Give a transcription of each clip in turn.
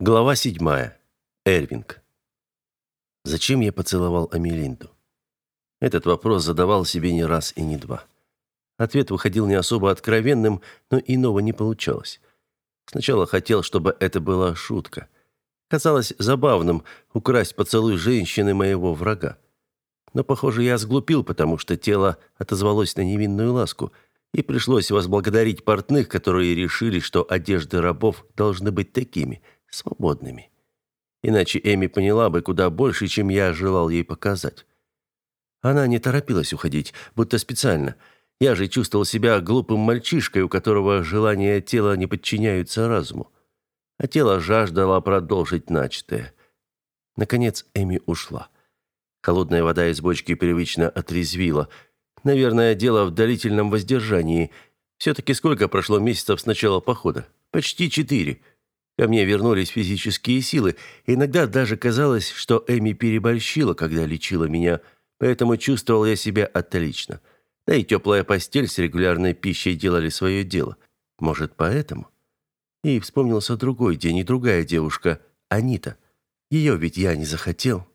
Глава седьмая. Эрвинг. Зачем я поцеловал Амелинду? Этот вопрос задавал себе не раз и не два. Ответ выходил не особо откровенным, но иного не получалось. Сначала хотел, чтобы это была шутка. Казалось забавным украсть поцелуй женщины моего врага. Но, похоже, я сглупил, потому что тело отозвалось на невинную ласку, и пришлось возблагодарить портных, которые решили, что одежды рабов должны быть такими – свободными. Иначе Эми поняла бы куда больше, чем я желал ей показать. Она не торопилась уходить, будто специально. Я же чувствовал себя глупым мальчишкой, у которого желания тела не подчиняются разуму. А тело жаждало продолжить начатое. Наконец Эми ушла. Холодная вода из бочки привычно отрезвила. Наверное, дело в длительном воздержании. Все-таки сколько прошло месяцев с начала похода? Почти четыре. Ко мне вернулись физические силы. Иногда даже казалось, что Эми переборщила, когда лечила меня, поэтому чувствовал я себя отлично. Да и теплая постель с регулярной пищей делали свое дело. Может, поэтому? И вспомнился другой день и другая девушка, Анита. Ее ведь я не захотел.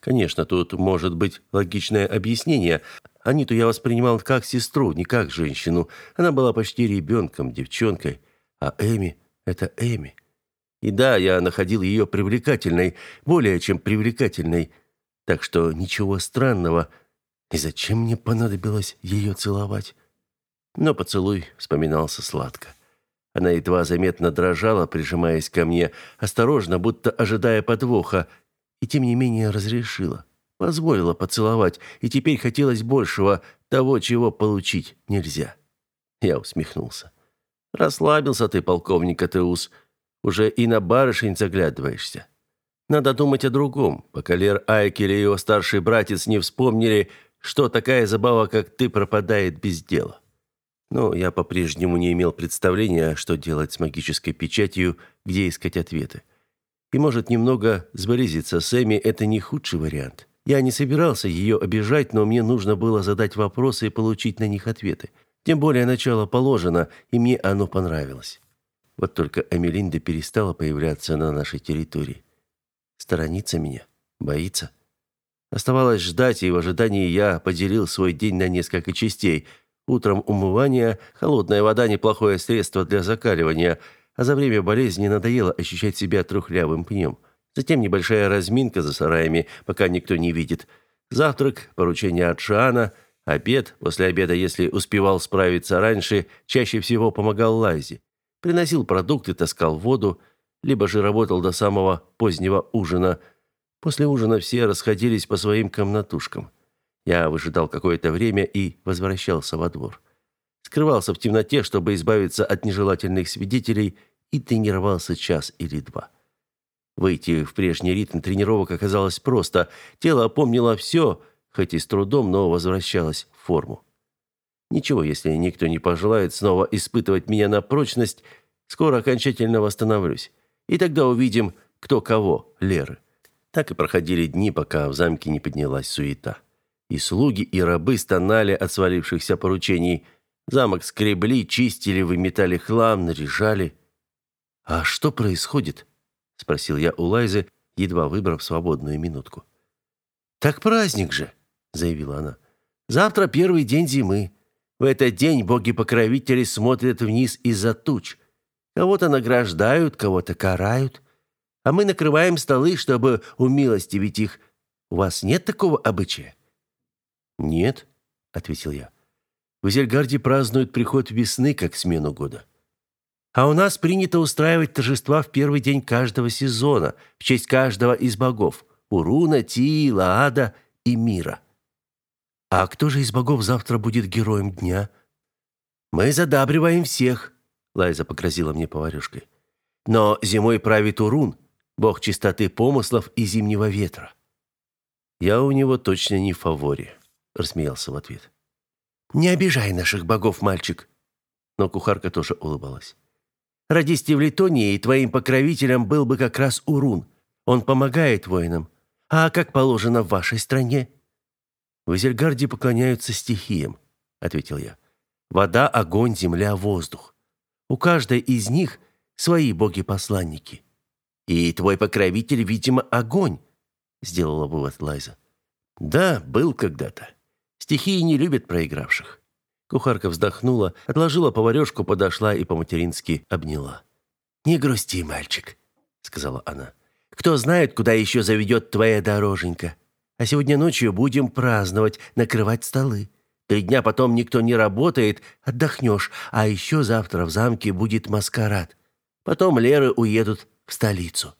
Конечно, тут может быть логичное объяснение. Аниту я воспринимал как сестру, не как женщину. Она была почти ребенком, девчонкой. А Эми — это Эми. И да, я находил ее привлекательной, более чем привлекательной. Так что ничего странного. И зачем мне понадобилось ее целовать? Но поцелуй вспоминался сладко. Она едва заметно дрожала, прижимаясь ко мне, осторожно, будто ожидая подвоха, и тем не менее разрешила. Позволила поцеловать, и теперь хотелось большего, того, чего получить нельзя. Я усмехнулся. «Расслабился ты, полковник Атеус. Уже и на барышень заглядываешься. Надо думать о другом, пока Лер Айкель и его старший братец не вспомнили, что такая забава, как ты, пропадает без дела. Но я по-прежнему не имел представления, что делать с магической печатью, где искать ответы. И, может, немного сблизиться с Эми – это не худший вариант. Я не собирался ее обижать, но мне нужно было задать вопросы и получить на них ответы. Тем более начало положено, и мне оно понравилось. Вот только Амелинда перестала появляться на нашей территории. Сторонится меня? Боится? Оставалось ждать, и в ожидании я поделил свой день на несколько частей. Утром умывание, холодная вода – неплохое средство для закаливания, а за время болезни надоело ощущать себя трухлявым пнем. Затем небольшая разминка за сараями, пока никто не видит. Завтрак, поручение от Шиана, обед. После обеда, если успевал справиться раньше, чаще всего помогал Лайзе приносил продукты, таскал воду, либо же работал до самого позднего ужина. После ужина все расходились по своим комнатушкам. Я выжидал какое-то время и возвращался во двор. Скрывался в темноте, чтобы избавиться от нежелательных свидетелей, и тренировался час или два. Выйти в прежний ритм тренировок оказалось просто. Тело помнило все, хоть и с трудом, но возвращалось в форму. Ничего, если никто не пожелает снова испытывать меня на прочность, скоро окончательно восстановлюсь. И тогда увидим, кто кого, Леры. Так и проходили дни, пока в замке не поднялась суета. И слуги, и рабы стонали от свалившихся поручений. Замок скребли, чистили, выметали хлам, наряжали. «А что происходит?» – спросил я у Лайзы, едва выбрав свободную минутку. «Так праздник же!» – заявила она. «Завтра первый день зимы. В этот день боги-покровители смотрят вниз из-за туч. Кого-то награждают, кого-то карают. А мы накрываем столы, чтобы умилостивить их. У вас нет такого обычая?» «Нет», — ответил я. «В Зельгарде празднуют приход весны как смену года». «А у нас принято устраивать торжества в первый день каждого сезона, в честь каждого из богов — Уруна, Ти, Лаада и Мира». А кто же из богов завтра будет героем дня? Мы задабриваем всех, Лайза погрозила мне поварюшкой. Но зимой правит Урун, бог чистоты помыслов и зимнего ветра. Я у него точно не в фаворе, рассмеялся в ответ. Не обижай наших богов, мальчик. Но кухарка тоже улыбалась. Родись ты в Литонии, и твоим покровителем был бы как раз Урун. Он помогает воинам. А как положено в вашей стране? В Изельгарде поклоняются стихиям, ответил я. Вода, огонь, земля, воздух. У каждой из них свои боги-посланники. И твой покровитель, видимо, огонь, сделала вывод Лайза. Да, был когда-то. Стихии не любят проигравших. Кухарка вздохнула, отложила поварёшку, подошла и по-матерински обняла. «Не грусти, мальчик», — сказала она. «Кто знает, куда еще заведет твоя дороженька. А сегодня ночью будем праздновать, накрывать столы. Три дня потом никто не работает, отдохнешь. А еще завтра в замке будет маскарад. Потом Леры уедут в столицу».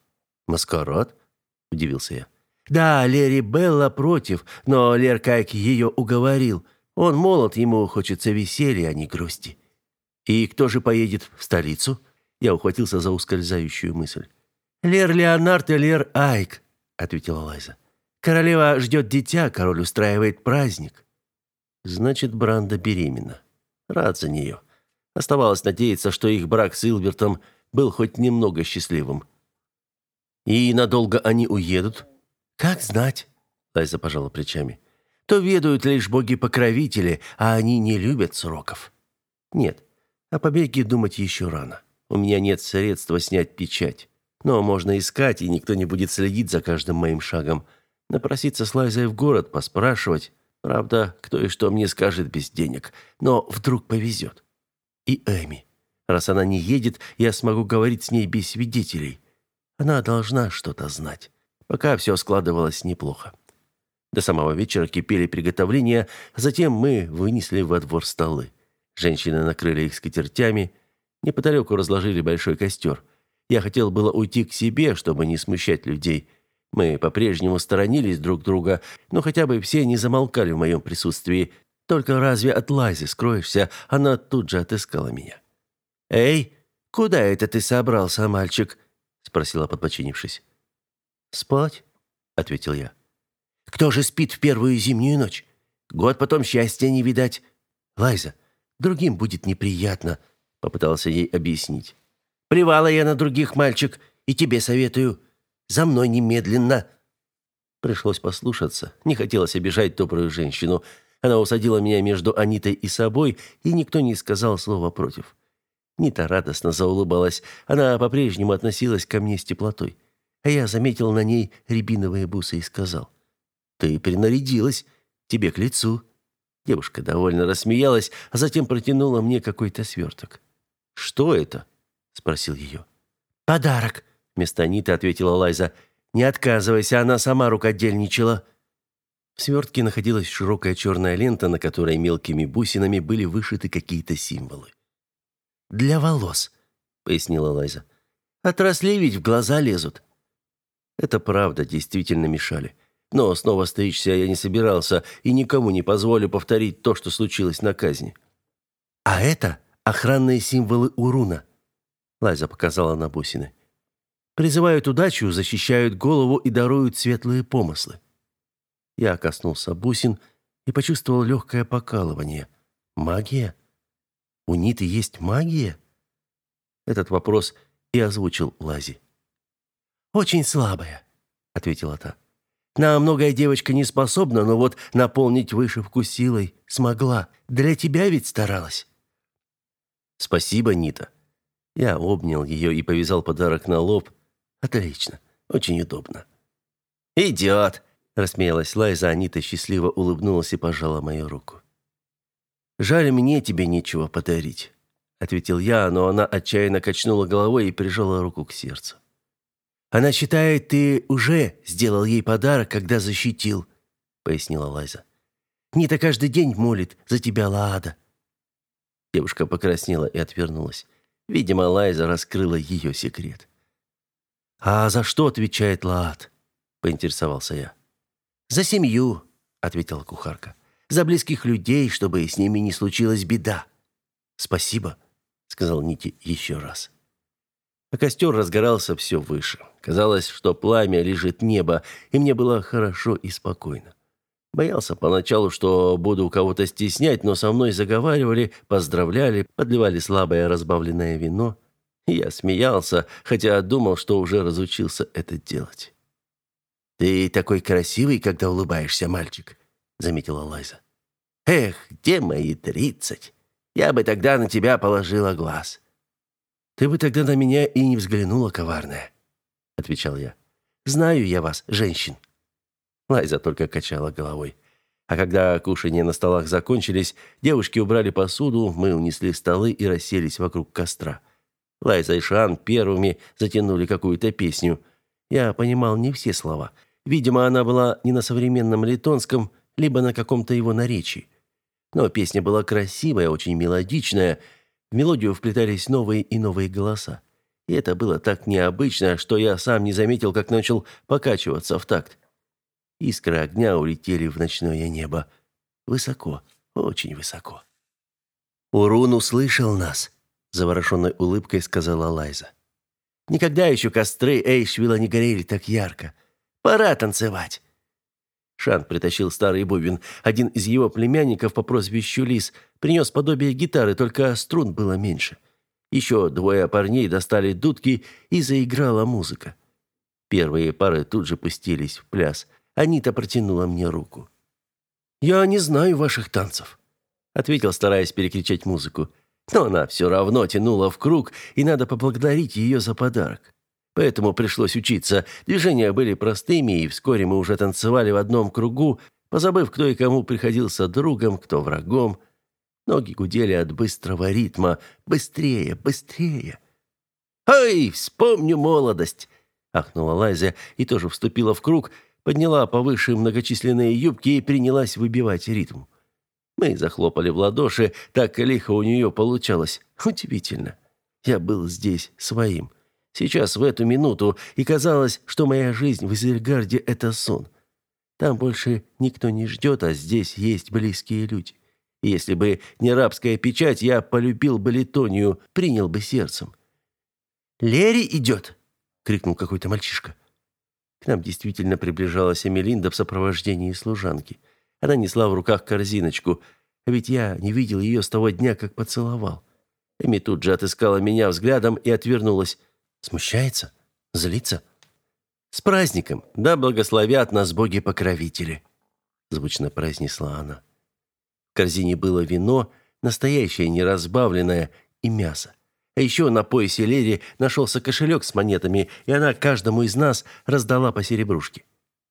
«Маскарад?» – удивился я. «Да, Лере Белла против, но Лер как ее уговорил. Он молод, ему хочется веселья, а не грусти». «И кто же поедет в столицу?» Я ухватился за ускользающую мысль. «Лер Леонард и Лер Айк», — ответила Лайза. «Королева ждет дитя, король устраивает праздник». «Значит, Бранда беременна. Рад за нее. Оставалось надеяться, что их брак с Илбертом был хоть немного счастливым. «И надолго они уедут?» «Как знать?» — Лайза пожала плечами. «То ведают лишь боги-покровители, а они не любят сроков». «Нет, о побеге думать еще рано. У меня нет средства снять печать. Но можно искать, и никто не будет следить за каждым моим шагом. Напроситься с Лайзой в город, поспрашивать. Правда, кто и что мне скажет без денег. Но вдруг повезет. И Эми. Раз она не едет, я смогу говорить с ней без свидетелей. Она должна что-то знать. Пока все складывалось неплохо. До самого вечера кипели приготовления, затем мы вынесли во двор столы. Женщины накрыли их скатертями, неподалеку разложили большой костер. Я хотел было уйти к себе, чтобы не смущать людей. Мы по-прежнему сторонились друг друга, но хотя бы все не замолкали в моем присутствии. Только разве от Лази скроешься, она тут же отыскала меня. «Эй, куда это ты собрался, мальчик?» — спросила, подпочинившись. «Спать», — ответил я. «Кто же спит в первую зимнюю ночь? Год потом счастья не видать. Лайза, другим будет неприятно», — попытался ей объяснить. «Плевала я на других, мальчик, и тебе советую. За мной немедленно». Пришлось послушаться. Не хотелось обижать добрую женщину. Она усадила меня между Анитой и собой, и никто не сказал слова против. Нита радостно заулыбалась. Она по-прежнему относилась ко мне с теплотой. А я заметил на ней рябиновые бусы и сказал. «Ты принарядилась. Тебе к лицу». Девушка довольно рассмеялась, а затем протянула мне какой-то сверток. «Что это?» — спросил ее. «Подарок», — вместо Ниты ответила Лайза. «Не отказывайся, она сама рукодельничала». В свертке находилась широкая черная лента, на которой мелкими бусинами были вышиты какие-то символы для волос», — пояснила Лайза. «Отросли ведь в глаза лезут». Это правда, действительно мешали. Но снова стричься я не собирался и никому не позволю повторить то, что случилось на казни. «А это охранные символы Уруна», — Лайза показала на бусины. «Призывают удачу, защищают голову и даруют светлые помыслы». Я коснулся бусин и почувствовал легкое покалывание. «Магия?» У Ниты есть магия? Этот вопрос и озвучил Лази. Очень слабая, ответила та. На многое девочка не способна, но вот наполнить вышивку силой смогла. Для тебя ведь старалась. Спасибо, Нита. Я обнял ее и повязал подарок на лоб. Отлично, очень удобно. Идет, рассмеялась Лайза, а Нита счастливо улыбнулась и пожала мою руку. «Жаль, мне тебе нечего подарить», — ответил я, но она отчаянно качнула головой и прижала руку к сердцу. «Она считает, ты уже сделал ей подарок, когда защитил», — пояснила Лайза. «Нита каждый день молит за тебя, Лаада». Девушка покраснела и отвернулась. Видимо, Лайза раскрыла ее секрет. «А за что отвечает Лаад?» — поинтересовался я. «За семью», — ответила кухарка за близких людей, чтобы с ними не случилась беда. Спасибо, сказал Нити еще раз. А костер разгорался все выше. Казалось, что пламя лежит небо, и мне было хорошо и спокойно. Боялся поначалу, что буду кого-то стеснять, но со мной заговаривали, поздравляли, подливали слабое разбавленное вино. Я смеялся, хотя думал, что уже разучился это делать. «Ты такой красивый, когда улыбаешься, мальчик», — заметила Лайза. Эх, где мои тридцать? Я бы тогда на тебя положила глаз. Ты бы тогда на меня и не взглянула, коварная, отвечал я. Знаю я вас, женщин. Лайза только качала головой. А когда кушания на столах закончились, девушки убрали посуду, мы унесли столы и расселись вокруг костра. Лайза и Шан первыми затянули какую-то песню. Я понимал не все слова. Видимо, она была не на современном литонском, либо на каком-то его наречии. Но песня была красивая, очень мелодичная. В мелодию вплетались новые и новые голоса. И это было так необычно, что я сам не заметил, как начал покачиваться в такт. Искры огня улетели в ночное небо. Высоко, очень высоко. «Урун услышал нас», — завороженной улыбкой сказала Лайза. «Никогда еще костры Эйшвилла не горели так ярко. Пора танцевать». Шан притащил старый бубен. Один из его племянников по прозвищу Лис принес подобие гитары, только струн было меньше. Еще двое парней достали дудки, и заиграла музыка. Первые пары тут же пустились в пляс — Анита протянула мне руку. «Я не знаю ваших танцев», — ответил, стараясь перекричать музыку. Но она все равно тянула в круг, и надо поблагодарить ее за подарок. Поэтому пришлось учиться. Движения были простыми, и вскоре мы уже танцевали в одном кругу, позабыв, кто и кому приходился другом, кто врагом. Ноги гудели от быстрого ритма. Быстрее, быстрее. «Ой, вспомню молодость!» — ахнула Лайза и тоже вступила в круг — подняла повыше многочисленные юбки и принялась выбивать ритм. Мы захлопали в ладоши, так лихо у нее получалось. Удивительно. Я был здесь своим. Сейчас, в эту минуту, и казалось, что моя жизнь в Изельгарде — это сон. Там больше никто не ждет, а здесь есть близкие люди. И если бы не рабская печать, я полюбил бы Литонию, принял бы сердцем. «Лери идет!» — крикнул какой-то мальчишка. К нам действительно приближалась Эмилинда в сопровождении служанки. Она несла в руках корзиночку, а ведь я не видел ее с того дня, как поцеловал. Эми тут же отыскала меня взглядом и отвернулась. Смущается? Злится? «С праздником! Да благословят нас боги-покровители!» Звучно произнесла она. В корзине было вино, настоящее, неразбавленное, и мясо. А еще на поясе Лери нашелся кошелек с монетами, и она каждому из нас раздала по серебрушке.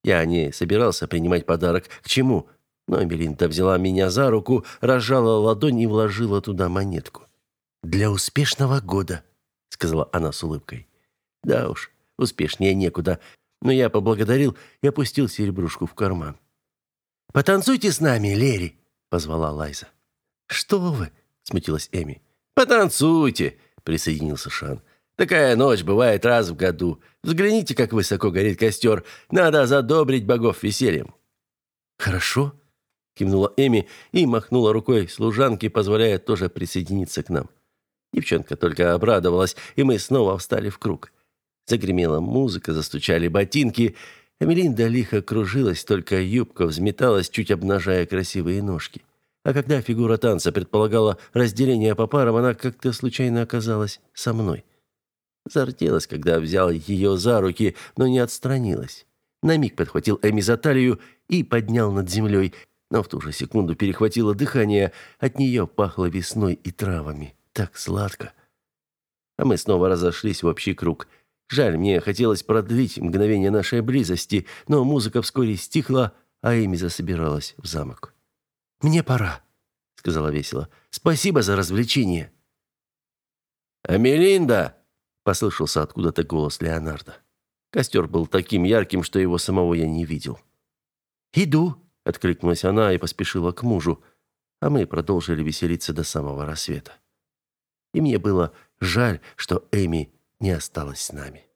Я не собирался принимать подарок. К чему? Но Мелинда взяла меня за руку, разжала ладонь и вложила туда монетку. «Для успешного года», — сказала она с улыбкой. «Да уж, успешнее некуда». Но я поблагодарил и опустил серебрушку в карман. «Потанцуйте с нами, Лери», — позвала Лайза. «Что вы?» — смутилась Эми. «Потанцуйте», присоединился Шан. Такая ночь бывает раз в году. Взгляните, как высоко горит костер. Надо задобрить богов весельем. Хорошо, кивнула Эми и махнула рукой служанке, позволяя тоже присоединиться к нам. Девчонка только обрадовалась, и мы снова встали в круг. Загремела музыка, застучали ботинки. Эмилинда лихо кружилась, только юбка взметалась, чуть обнажая красивые ножки. А когда фигура танца предполагала разделение по парам, она как-то случайно оказалась со мной. Зарделась, когда взял ее за руки, но не отстранилась. На миг подхватил Эми за талию и поднял над землей, но в ту же секунду перехватило дыхание, от нее пахло весной и травами. Так сладко. А мы снова разошлись в общий круг. Жаль, мне хотелось продлить мгновение нашей близости, но музыка вскоре стихла, а Эми засобиралась в замок. «Мне пора», — сказала весело. «Спасибо за развлечение». «Амелинда!» — послышался откуда-то голос Леонардо. Костер был таким ярким, что его самого я не видел. «Иду!» — откликнулась она и поспешила к мужу, а мы продолжили веселиться до самого рассвета. И мне было жаль, что Эми не осталась с нами.